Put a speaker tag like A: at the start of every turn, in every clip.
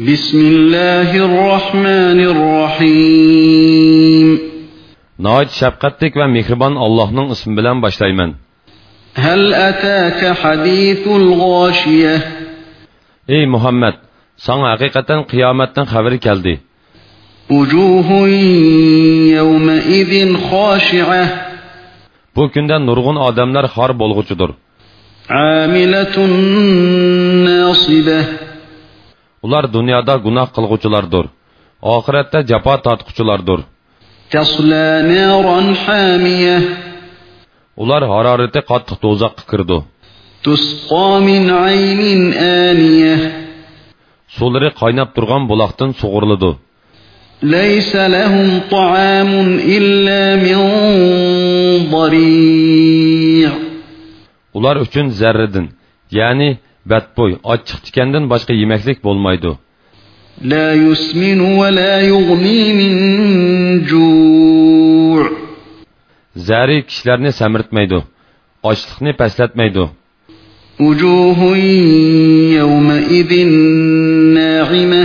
A: بسم الله الرحمن الرحيم
B: Nəhayət şəfqətlik və mehriban Allah'ın ismi bilan başlayman.
A: هل أتاك حديث الغاشية
B: Ey Muhammed, sana haqiqatan qiyomatdan xabari keldi.
A: وجوه يومئذ خاشعة
B: Bu kunda nurg'un odamlar xor bo'lg'uchidir.
A: عاملة ناصبة
B: Ular dunyoda gunoh qilg'uchilardir. Oxiratda jafo tortquchilardir. Ular harorati qattiq do'zaxga kirdi. Sulari qaynab turgan buloqdan sug'uriladi.
A: ليس لهم طعام إلا من ضريع
B: Ular uchun zarridin, ya'ni batbo'y, ochiq tikandan boshqa yemaklik bo'lmaydi.
A: لا يسمن ولا يغني من جوع
B: Zari kishilarni samirtmaydi, ochliqni paslatmaydi.
A: وجوه يومئذ ناعمة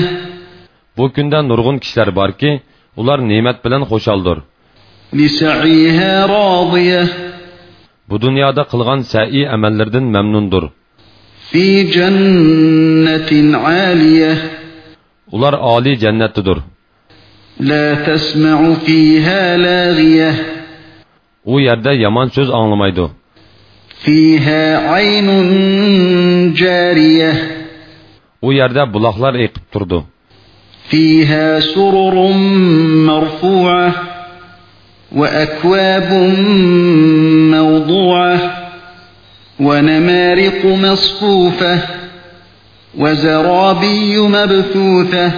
B: Bu kunda nurg'un kishilar borki, ular ne'mat bilan xushaldir.
A: لسعيها راضية
B: Bu dunyoda qilgan sa'iy amallardan mamnundir.
A: في جنة عالية
B: Ular oliy jannatdadir.
A: لا تسمع فيها لاغية
B: U yerda yomon so'z anglamaydi.
A: فيها عين جارية
B: U yerda buloqlar eqib turdi.
A: فيها سرر مرفوعة وأكواب موضوعة ونمارق مصفوفة وزرابي مبثوثة.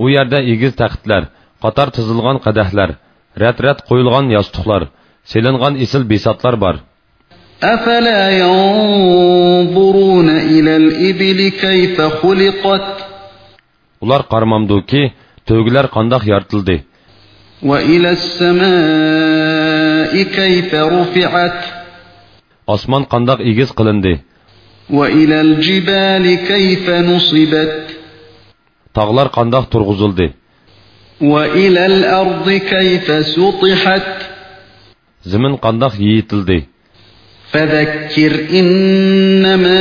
B: أو يرده تختلر قطر تزلغان قدهلر رت رت قويلغان ياستخلر سيلنغان اسل بيساتلر بار
A: أفلا ينظرون إلى الإبل كيف خلقت؟
B: Ular qarmamduki tövgülər qandaq yartıldı.
A: وإلى السماء كيف رفعت؟
B: Osmon qandaq egiz qilindi.
A: الأرض كيف سطحت
B: Zimin qandaq yiyitildi.
A: فذكر إنما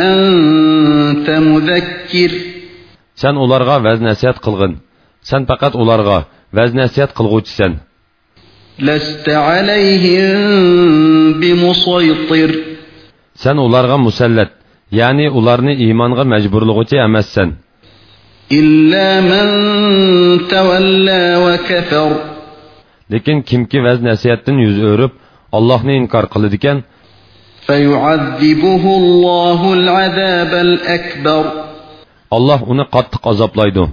A: أنت مذكر
B: Sen ularga vaz nasihat qilgin. Sen faqat ularga vaz nasihat qilguvchisan.
A: لست عليهم بمسيطر
B: Sen ularga musallat, ya'ni ularni iymonga majburlug'uchi emassan.
A: إلا من تولى وكفر
B: Lekin kimki vaz nasihatdan yuz o'rib, Allohni inkor qiladi ekan,
A: فيعذبه الله العذاب الأكبر
B: Alloh uni qattiq azoblaydi.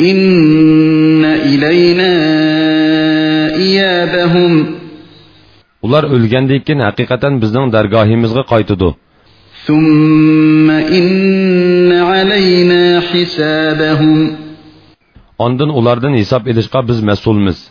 A: إن إلينا إيابهم
B: Ular o'lgandan keyin haqiqatan bizning dargohimizga qaytadi.
A: ثم إن علينا حسابهم
B: Ondan ulardan hisob edishga biz mas'ulmiz.